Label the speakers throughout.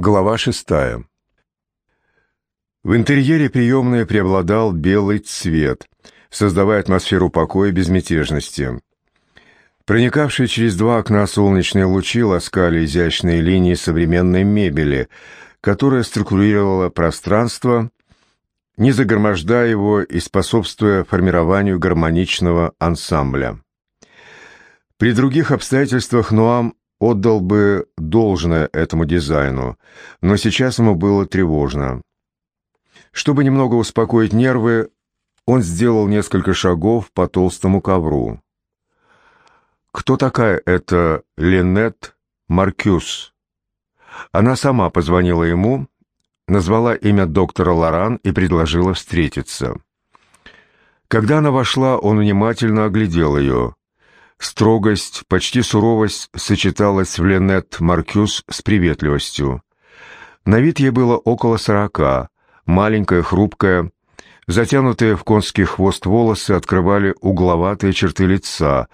Speaker 1: Глава шестая. В интерьере приемной преобладал белый цвет, создавая атмосферу покоя и безмятежности. Проникавшие через два окна солнечные лучи ласкали изящные линии современной мебели, которая структурировала пространство, не загромождая его и способствуя формированию гармоничного ансамбля. При других обстоятельствах Нуам отдал бы должное этому дизайну, но сейчас ему было тревожно. Чтобы немного успокоить нервы, он сделал несколько шагов по толстому ковру. Кто такая эта Ленет Маркюс? Она сама позвонила ему, назвала имя доктора Лоран и предложила встретиться. Когда она вошла, он внимательно оглядел ее. Строгость, почти суровость сочеталась в Ленет Маркюс с приветливостью. На вид ей было около сорока, маленькая, хрупкая, затянутые в конский хвост волосы открывали угловатые черты лица,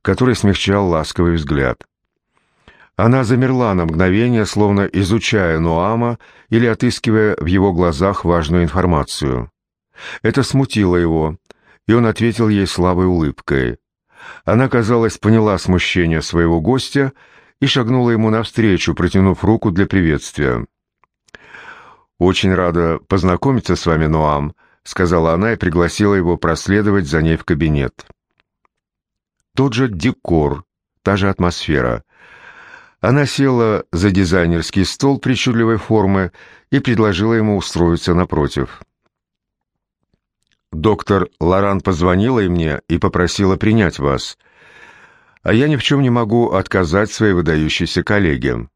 Speaker 1: который смягчал ласковый взгляд. Она замерла на мгновение, словно изучая Нуама или отыскивая в его глазах важную информацию. Это смутило его, и он ответил ей слабой улыбкой. Она, казалось, поняла смущение своего гостя и шагнула ему навстречу, протянув руку для приветствия. «Очень рада познакомиться с вами, Ноам», — сказала она и пригласила его проследовать за ней в кабинет. Тот же декор, та же атмосфера. Она села за дизайнерский стол причудливой формы и предложила ему устроиться напротив. Доктор Лоран позвонила и мне и попросила принять вас. А я ни в чем не могу отказать своей выдающейся коллеге.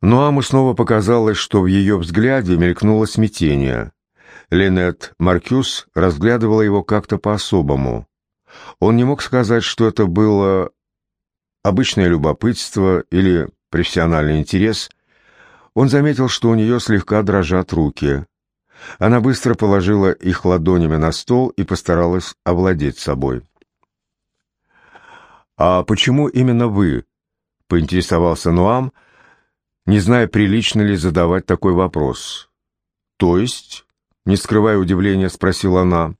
Speaker 1: Ну Аму снова показалось, что в ее взгляде мелькнуло смятение. Линет Маркюс разглядывала его как-то по-особому. Он не мог сказать, что это было обычное любопытство или профессиональный интерес. Он заметил, что у нее слегка дрожат руки. Она быстро положила их ладонями на стол и постаралась овладеть собой. «А почему именно вы?» — поинтересовался Нуам, не зная, прилично ли задавать такой вопрос. «То есть?» — не скрывая удивления, спросила она.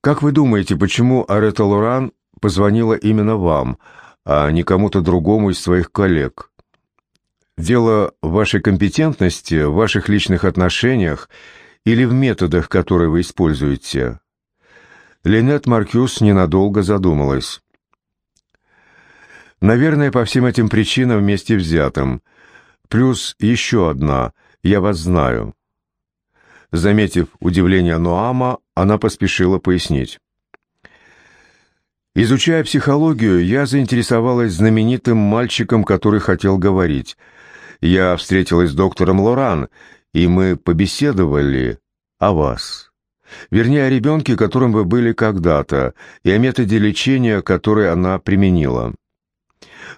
Speaker 1: «Как вы думаете, почему Арета Лоран позвонила именно вам, а не кому-то другому из своих коллег?» Дело в вашей компетентности, в ваших личных отношениях или в методах, которые вы используете. Линет Маркюс ненадолго задумалась. Наверное, по всем этим причинам вместе взятым. Плюс еще одна. Я вас знаю. Заметив удивление Ноама, она поспешила пояснить. Изучая психологию, я заинтересовалась знаменитым мальчиком, который хотел говорить – я встретилась с доктором Лоран, и мы побеседовали о вас. Вернее, о ребенке, которым вы были когда-то, и о методе лечения, который она применила.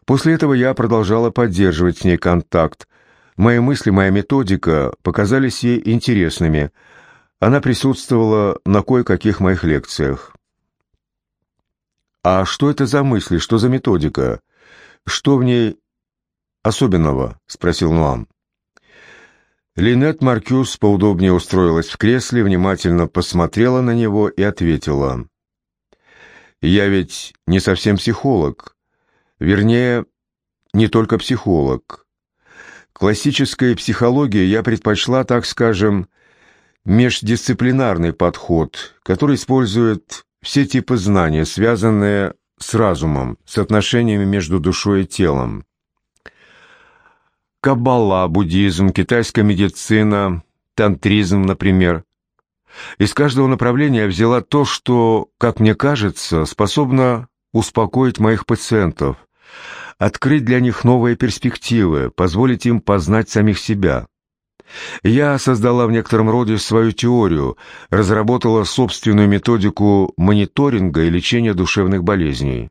Speaker 1: После этого я продолжала поддерживать с ней контакт. Мои мысли, моя методика показались ей интересными. Она присутствовала на кое-каких моих лекциях. «А что это за мысли, что за методика? Что в ней особенного?» — спросил Нуам. Линет Маркюс поудобнее устроилась в кресле, внимательно посмотрела на него и ответила. «Я ведь не совсем психолог. Вернее, не только психолог. Классической психологии я предпочла, так скажем, междисциплинарный подход, который использует все типы знания, связанные с разумом, с отношениями между душой и телом. Каббала, буддизм, китайская медицина, тантризм, например. Из каждого направления я взяла то, что, как мне кажется, способно успокоить моих пациентов, открыть для них новые перспективы, позволить им познать самих себя. Я создала в некотором роде свою теорию, разработала собственную методику мониторинга и лечения душевных болезней.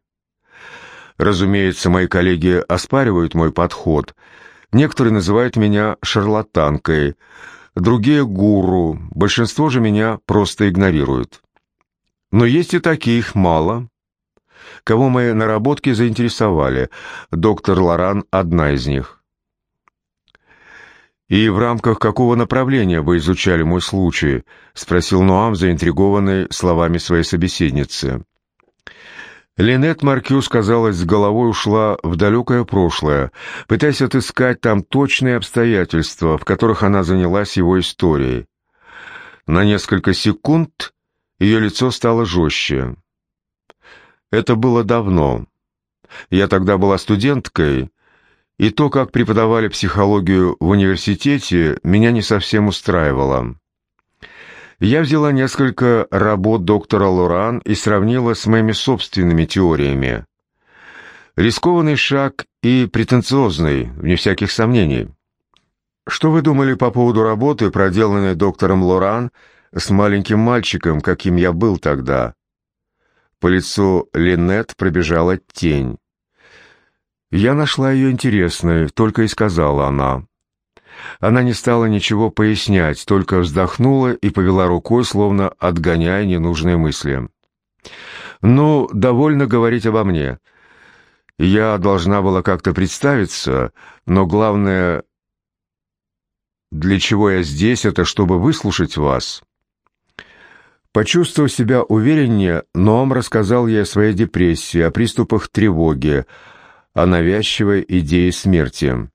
Speaker 1: Разумеется, мои коллеги оспаривают мой подход – Некоторые называют меня шарлатанкой, другие — гуру, большинство же меня просто игнорируют. Но есть и таких мало. Кого мои наработки заинтересовали, доктор Лоран — одна из них. «И в рамках какого направления вы изучали мой случай?» — спросил Нуам, заинтригованный словами своей собеседницы. Линет Маркюс, казалось, с головой ушла в далекое прошлое, пытаясь отыскать там точные обстоятельства, в которых она занялась его историей. На несколько секунд ее лицо стало жестче. Это было давно. Я тогда была студенткой, и то, как преподавали психологию в университете, меня не совсем устраивало. Я взяла несколько работ доктора Лоран и сравнила с моими собственными теориями. Рискованный шаг и претенциозный, вне всяких сомнений. Что вы думали по поводу работы, проделанной доктором Лоран с маленьким мальчиком, каким я был тогда? По лицу Линет пробежала тень. Я нашла ее интересной, только и сказала она. Она не стала ничего пояснять, только вздохнула и повела рукой, словно отгоняя ненужные мысли. «Ну, довольно говорить обо мне. Я должна была как-то представиться, но главное, для чего я здесь, это чтобы выслушать вас». Почувствовав себя увереннее, Ноам рассказал ей о своей депрессии, о приступах тревоги, о навязчивой идее смерти.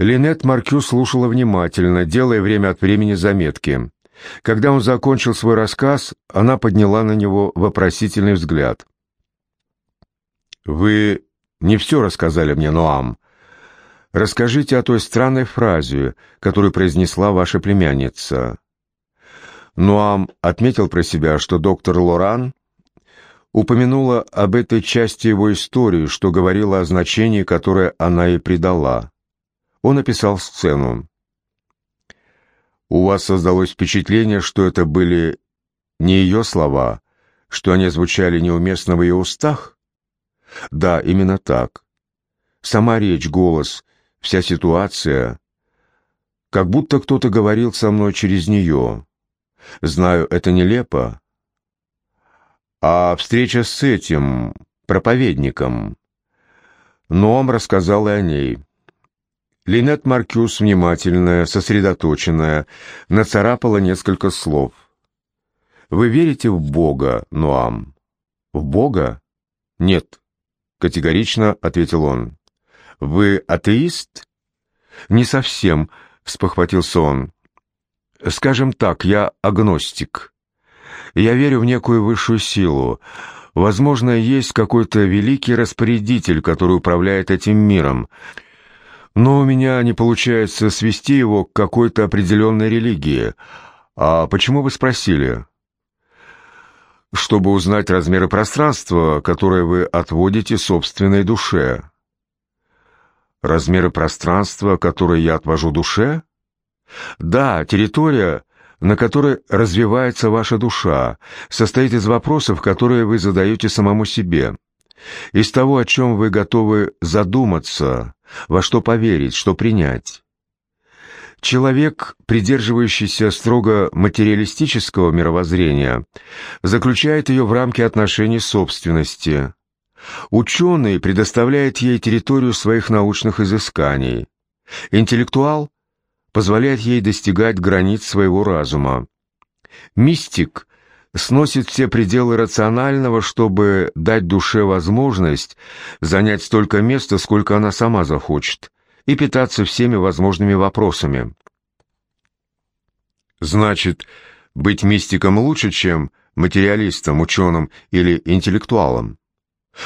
Speaker 1: Линет Маркю слушала внимательно, делая время от времени заметки. Когда он закончил свой рассказ, она подняла на него вопросительный взгляд. «Вы не все рассказали мне, Ноам. Расскажите о той странной фразе, которую произнесла ваша племянница». Ноам отметил про себя, что доктор Лоран упомянула об этой части его истории, что говорило о значении, которое она ей придала. Он описал сцену. У вас создалось впечатление, что это были не ее слова, что они звучали неуместно в ее устах? Да, именно так. Сама речь, голос, вся ситуация, как будто кто-то говорил со мной через нее. Знаю, это нелепо. А встреча с этим проповедником... Ном рассказал и о ней. Линет Маркюс, внимательная, сосредоточенная, нацарапала несколько слов. «Вы верите в Бога, Ноам?» «В Бога?» «Нет», — категорично ответил он. «Вы атеист?» «Не совсем», — спохватился он. «Скажем так, я агностик. Я верю в некую высшую силу. Возможно, есть какой-то великий распорядитель, который управляет этим миром» но у меня не получается свести его к какой-то определенной религии. А почему вы спросили? Чтобы узнать размеры пространства, которое вы отводите собственной душе. Размеры пространства, которое я отвожу душе? Да, территория, на которой развивается ваша душа, состоит из вопросов, которые вы задаете самому себе из того, о чем вы готовы задуматься, во что поверить, что принять. Человек, придерживающийся строго материалистического мировоззрения, заключает ее в рамки отношений собственности. Ученый предоставляет ей территорию своих научных изысканий. Интеллектуал позволяет ей достигать границ своего разума. Мистик сносит все пределы рационального, чтобы дать душе возможность занять столько места, сколько она сама захочет, и питаться всеми возможными вопросами. Значит, быть мистиком лучше, чем материалистом, ученым или интеллектуалом?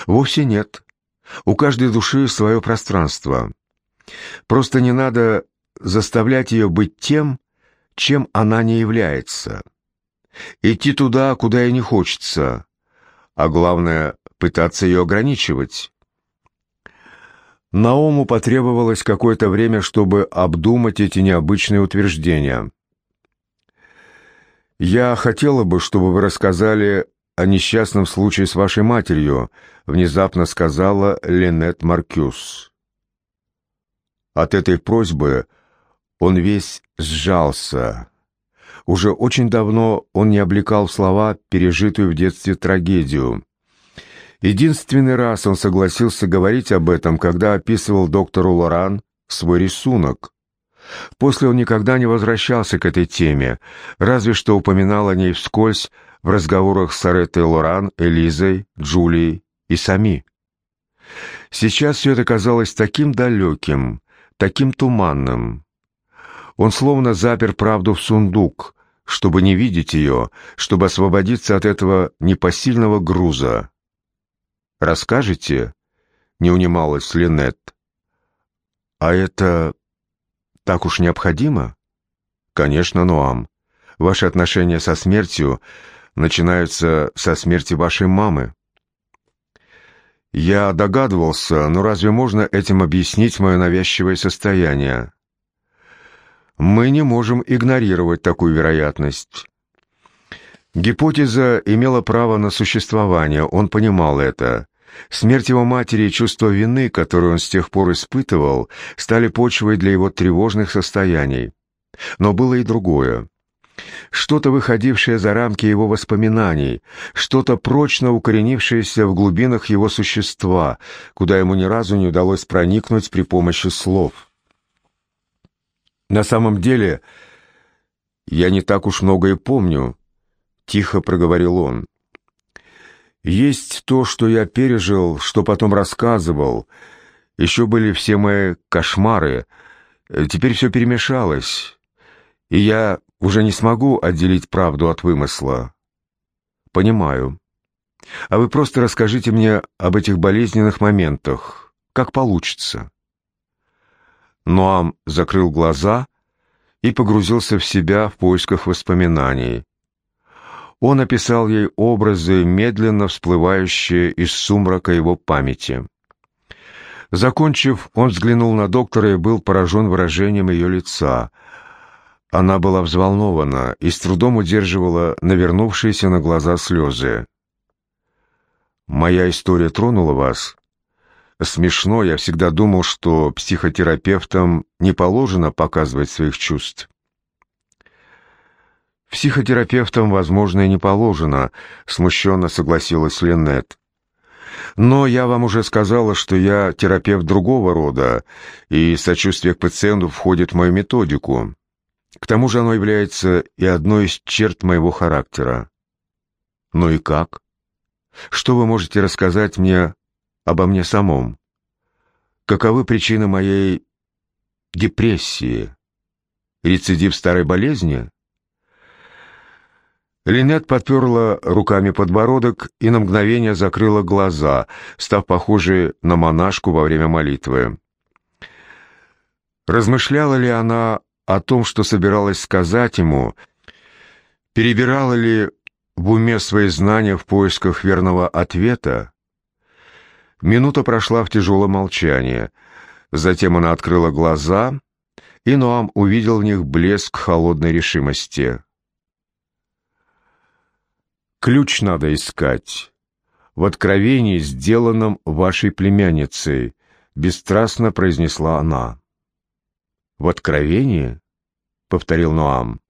Speaker 1: Вовсе нет. У каждой души свое пространство. Просто не надо заставлять ее быть тем, чем она не является. Идти туда, куда ей не хочется, а главное, пытаться ее ограничивать. Науму потребовалось какое-то время, чтобы обдумать эти необычные утверждения. «Я хотела бы, чтобы вы рассказали о несчастном случае с вашей матерью», внезапно сказала Ленет Маркюс. От этой просьбы он весь сжался. Уже очень давно он не облекал в слова пережитую в детстве трагедию. Единственный раз он согласился говорить об этом, когда описывал доктору Лоран свой рисунок. После он никогда не возвращался к этой теме, разве что упоминал о ней вскользь в разговорах с Аретой Лоран, Элизой, Джулией и Сами. Сейчас все это казалось таким далеким, таким туманным. Он словно запер правду в сундук, чтобы не видеть ее, чтобы освободиться от этого непосильного груза. «Расскажете?» — не унималась Линет. «А это так уж необходимо?» «Конечно, Ноам. Ваши отношения со смертью начинаются со смерти вашей мамы». Я догадывался, но разве можно этим объяснить мое навязчивое состояние? Мы не можем игнорировать такую вероятность. Гипотеза имела право на существование, он понимал это. Смерть его матери и чувство вины, которое он с тех пор испытывал, стали почвой для его тревожных состояний. Но было и другое. Что-то выходившее за рамки его воспоминаний, что-то прочно укоренившееся в глубинах его существа, куда ему ни разу не удалось проникнуть при помощи слов. «На самом деле, я не так уж много и помню», — тихо проговорил он. «Есть то, что я пережил, что потом рассказывал. Еще были все мои кошмары. Теперь все перемешалось, и я уже не смогу отделить правду от вымысла. Понимаю. А вы просто расскажите мне об этих болезненных моментах, как получится. Ноам закрыл глаза и погрузился в себя в поисках воспоминаний. Он описал ей образы, медленно всплывающие из сумрака его памяти. Закончив, он взглянул на доктора и был поражен выражением ее лица — она была взволнована и с трудом удерживала навернувшиеся на глаза слезы. «Моя история тронула вас?» «Смешно, я всегда думал, что психотерапевтам не положено показывать своих чувств». «Психотерапевтам, возможно, и не положено», — смущенно согласилась Линнет. «Но я вам уже сказала, что я терапевт другого рода, и сочувствие к пациенту входит в мою методику. К тому же оно является и одной из черт моего характера. Ну и как? Что вы можете рассказать мне обо мне самом? Каковы причины моей депрессии? Рецидив старой болезни? Линет подперла руками подбородок и на мгновение закрыла глаза, став похожей на монашку во время молитвы. Размышляла ли она о том, что собиралась сказать ему, перебирала ли в уме свои знания в поисках верного ответа. Минута прошла в тяжелом молчании. Затем она открыла глаза, и Ноам увидел в них блеск холодной решимости. «Ключ надо искать. В откровении, сделанном вашей племянницей», — бесстрастно произнесла она. «В Откровении?» — повторил Ноам.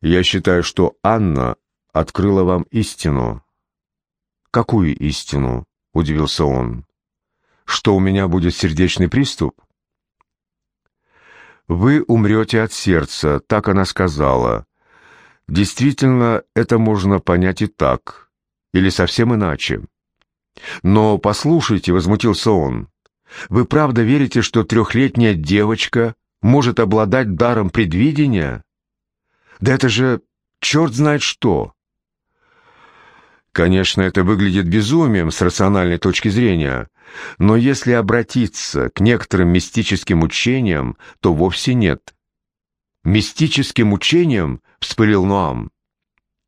Speaker 1: «Я считаю, что Анна открыла вам истину». «Какую истину?» — удивился он. «Что у меня будет сердечный приступ?» «Вы умрете от сердца», — так она сказала. «Действительно, это можно понять и так, или совсем иначе». «Но послушайте», — возмутился он, вы правда верите, что трехлетняя девочка может обладать даром предвидения? Да это же черт знает что! Конечно, это выглядит безумием с рациональной точки зрения, но если обратиться к некоторым мистическим учениям, то вовсе нет. «Мистическим учением?» — вспылил Ноам.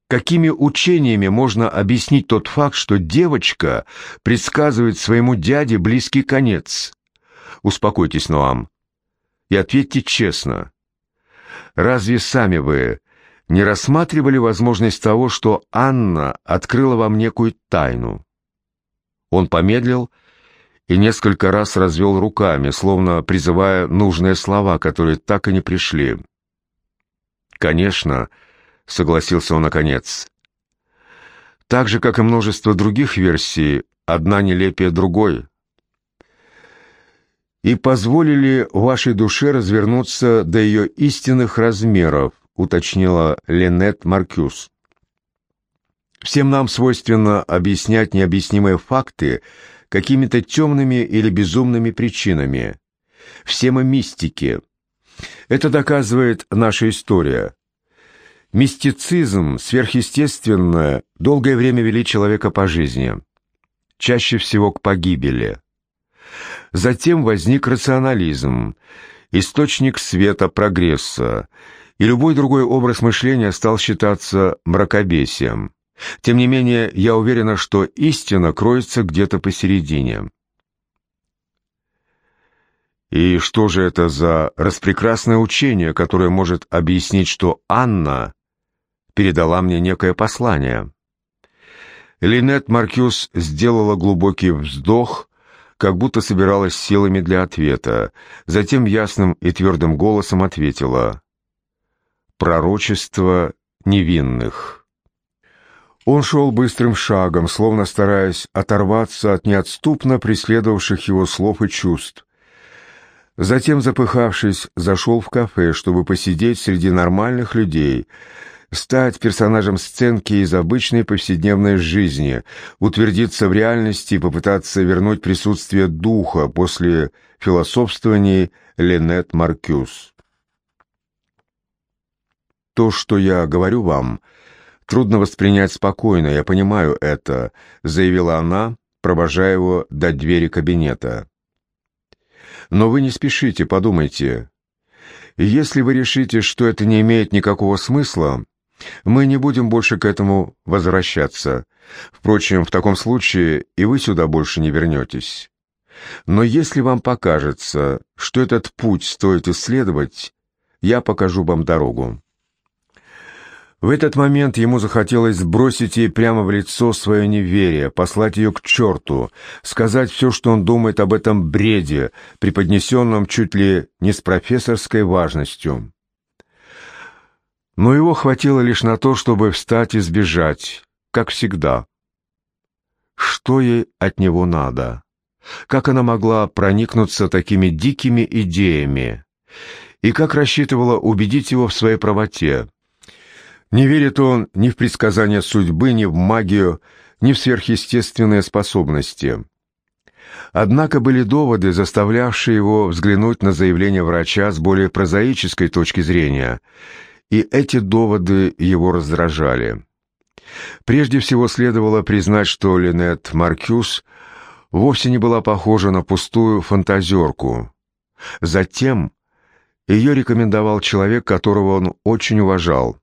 Speaker 1: Какими учениями можно объяснить тот факт, что девочка предсказывает своему дяде близкий конец? Успокойтесь, Ноам, и ответьте честно. Разве сами вы не рассматривали возможность того, что Анна открыла вам некую тайну? Он помедлил и несколько раз развел руками, словно призывая нужные слова, которые так и не пришли. Конечно, — согласился он наконец. Так же, как и множество других версий, одна нелепее другой. и позволили вашей душе развернуться до ее истинных размеров, уточнила Ленет Маркюс. Всем нам свойственно объяснять необъяснимые факты какими-то темными или безумными причинами. Все мы мистики. Это доказывает наша история. Мистицизм, сверхъестественное, долгое время вели человека по жизни, чаще всего к погибели. Затем возник рационализм, источник света прогресса, и любой другой образ мышления стал считаться мракобесием. Тем не менее, я уверена, что истина кроется где-то посередине. И что же это за распрекрасное учение, которое может объяснить, что Анна передала мне некое послание? Линет Маркюс сделала глубокий вздох, как будто собиралась силами для ответа. Затем ясным и твердым голосом ответила «Пророчество невинных». Он шел быстрым шагом, словно стараясь оторваться от неотступно преследовавших его слов и чувств. Затем, запыхавшись, зашел в кафе, чтобы посидеть среди нормальных людей, стать персонажем сценки из обычной повседневной жизни, утвердиться в реальности и попытаться вернуть присутствие духа после философствований Ленет Маркюс. То, что я говорю вам — Трудно воспринять спокойно, я понимаю это», — заявила она, провожая его до двери кабинета. «Но вы не спешите, подумайте. Если вы решите, что это не имеет никакого смысла, мы не будем больше к этому возвращаться. Впрочем, в таком случае и вы сюда больше не вернетесь. Но если вам покажется, что этот путь стоит исследовать, я покажу вам дорогу». В этот момент ему захотелось сбросить ей прямо в лицо свое неверие, послать ее к черту, сказать все, что он думает об этом бреде, преподнесенном чуть ли не с профессорской важностью. Но его хватило лишь на то, чтобы встать и сбежать, как всегда. Что ей от него надо? Как она могла проникнуться такими дикими идеями? И как рассчитывала убедить его в своей правоте? Не верит он ни в предсказания судьбы, ни в магию, ни в сверхъестественные способности. Однако были доводы, заставлявшие его взглянуть на заявление врача с более прозаической точки зрения, и эти доводы его раздражали. Прежде всего следовало признать, что Линет Маркюс вовсе не была похожа на пустую фантазерку. Затем ее рекомендовал человек, которого он очень уважал.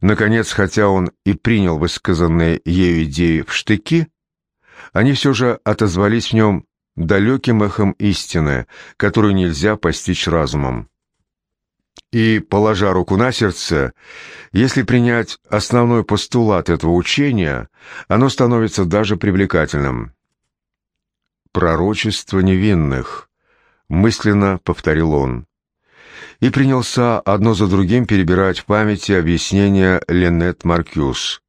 Speaker 1: Наконец, хотя он и принял высказанные ею идеи в штыки, они все же отозвались в нем далеким эхом истины, которую нельзя постичь разумом. И, положа руку на сердце, если принять основной постулат этого учения, оно становится даже привлекательным. «Пророчество невинных», — мысленно повторил он и принялся одно за другим перебирать в памяти объяснения Ленет Маркюс.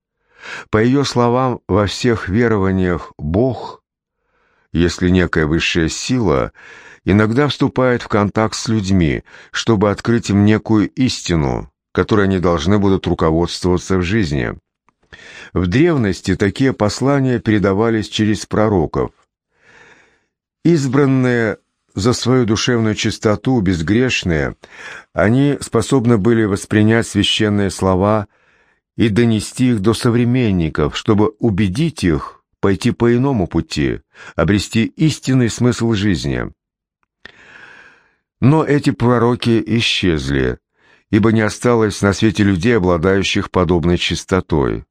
Speaker 1: По ее словам, во всех верованиях Бог, если некая высшая сила, иногда вступает в контакт с людьми, чтобы открыть им некую истину, которой они должны будут руководствоваться в жизни. В древности такие послания передавались через пророков. Избранные за свою душевную чистоту, безгрешные, они способны были воспринять священные слова и донести их до современников, чтобы убедить их пойти по иному пути, обрести истинный смысл жизни. Но эти пророки исчезли, ибо не осталось на свете людей, обладающих подобной чистотой.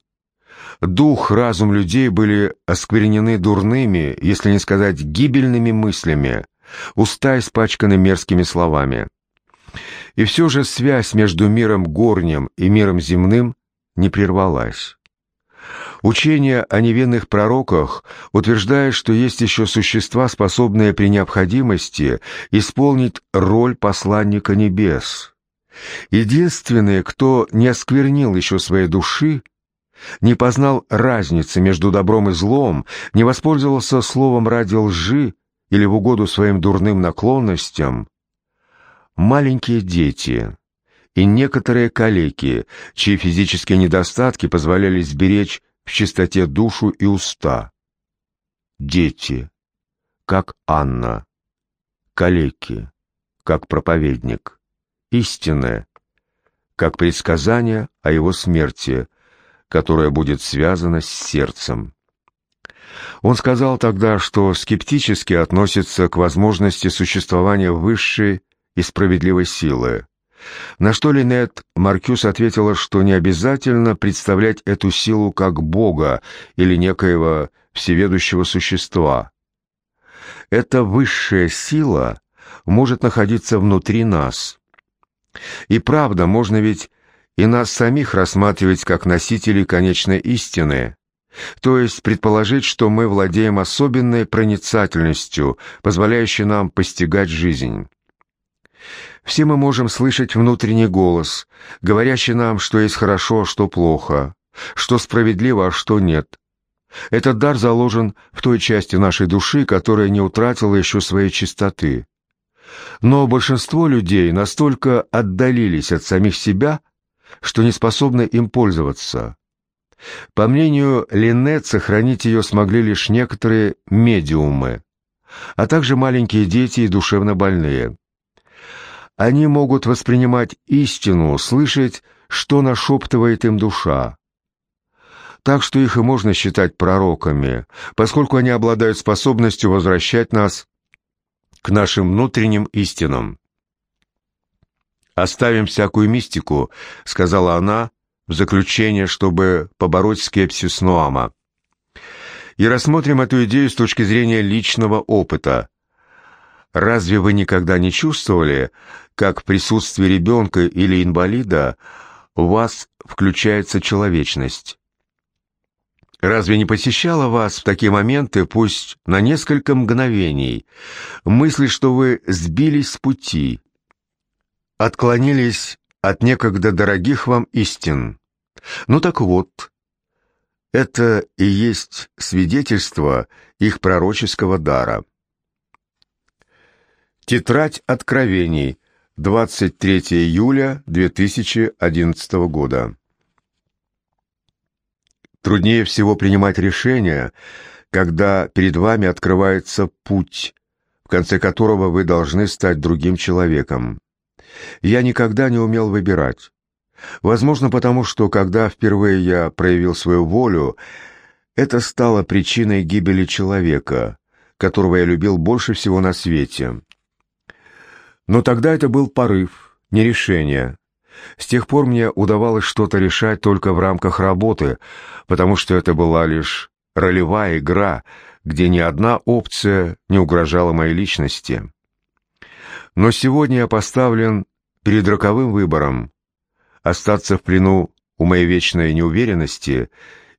Speaker 1: Дух, разум людей были осквернены дурными, если не сказать гибельными мыслями, уста испачканы мерзкими словами. И все же связь между миром горним и миром земным не прервалась. Учение о невинных пророках утверждает, что есть еще существа, способные при необходимости исполнить роль посланника небес. Единственные, кто не осквернил еще своей души, не познал разницы между добром и злом, не воспользовался словом ради лжи, или в угоду своим дурным наклонностям, маленькие дети и некоторые калеки, чьи физические недостатки позволяли сберечь в чистоте душу и уста. Дети, как Анна, калеки, как проповедник, истинное, как предсказание о его смерти, которое будет связано с сердцем. Он сказал тогда, что скептически относится к возможности существования высшей и справедливой силы. На что Линет Маркюс ответила, что не обязательно представлять эту силу как Бога или некоего всеведущего существа. Эта высшая сила может находиться внутри нас. И правда, можно ведь и нас самих рассматривать как носителей конечной истины, то есть предположить, что мы владеем особенной проницательностью, позволяющей нам постигать жизнь. Все мы можем слышать внутренний голос, говорящий нам, что есть хорошо, а что плохо, что справедливо, а что нет. Этот дар заложен в той части нашей души, которая не утратила еще своей чистоты. Но большинство людей настолько отдалились от самих себя, что не способны им пользоваться. По мнению Линнет, сохранить ее смогли лишь некоторые медиумы, а также маленькие дети и душевно больные. Они могут воспринимать истину, слышать, что нашептывает им душа. Так что их и можно считать пророками, поскольку они обладают способностью возвращать нас к нашим внутренним истинам. «Оставим всякую мистику», — сказала она в заключение, чтобы побороть скепсис Ноама. «И рассмотрим эту идею с точки зрения личного опыта. Разве вы никогда не чувствовали, как в присутствии ребенка или инвалида у вас включается человечность?» Разве не посещала вас в такие моменты, пусть на несколько мгновений, мысль, что вы сбились с пути, отклонились от некогда дорогих вам истин. Ну так вот, это и есть свидетельство их пророческого дара. Тетрадь откровений, 23 июля 2011 года. Труднее всего принимать решения, когда перед вами открывается путь, в конце которого вы должны стать другим человеком. Я никогда не умел выбирать. Возможно, потому что, когда впервые я проявил свою волю, это стало причиной гибели человека, которого я любил больше всего на свете. Но тогда это был порыв, не решение. С тех пор мне удавалось что-то решать только в рамках работы, потому что это была лишь ролевая игра, где ни одна опция не угрожала моей личности. Но сегодня я поставлен перед роковым выбором – остаться в плену у моей вечной неуверенности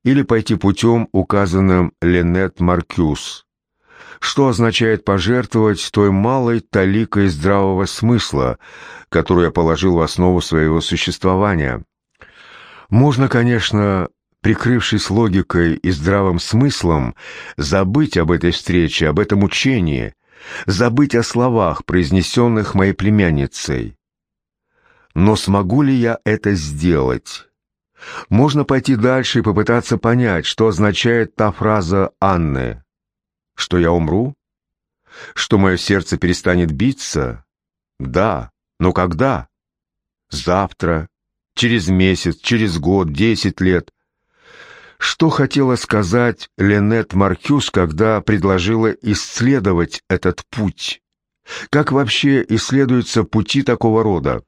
Speaker 1: или пойти путем, указанным Ленет Маркюс, что означает пожертвовать той малой таликой здравого смысла, которую я положил в основу своего существования. Можно, конечно, прикрывшись логикой и здравым смыслом, забыть об этой встрече, об этом учении, забыть о словах, произнесенных моей племянницей. Но смогу ли я это сделать? Можно пойти дальше и попытаться понять, что означает та фраза Анны. Что я умру? Что мое сердце перестанет биться? Да, но когда? Завтра, через месяц, через год, десять лет. Что хотела сказать Ленет Маркюс, когда предложила исследовать этот путь? Как вообще исследуются пути такого рода?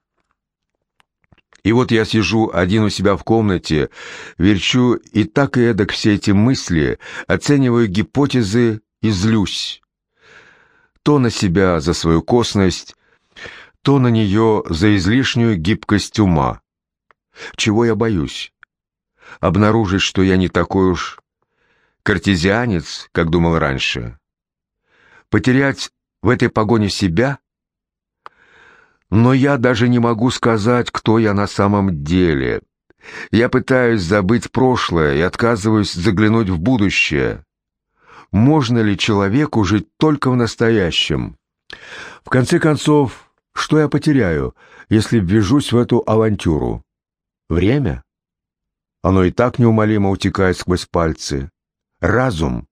Speaker 1: И вот я сижу один у себя в комнате, верчу и так и эдак все эти мысли, оцениваю гипотезы и злюсь. То на себя за свою косность, то на нее за излишнюю гибкость ума. Чего я боюсь? Обнаружить, что я не такой уж картезианец, как думал раньше. Потерять в этой погоне себя? Но я даже не могу сказать, кто я на самом деле. Я пытаюсь забыть прошлое и отказываюсь заглянуть в будущее. можно ли человеку жить только в настоящем? В конце концов, что я потеряю, если ввяжусь в эту авантюру? Время? Оно и так неумолимо утекает сквозь пальцы. Разум?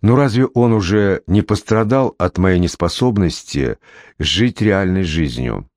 Speaker 1: Но разве он уже не пострадал от моей неспособности жить реальной жизнью?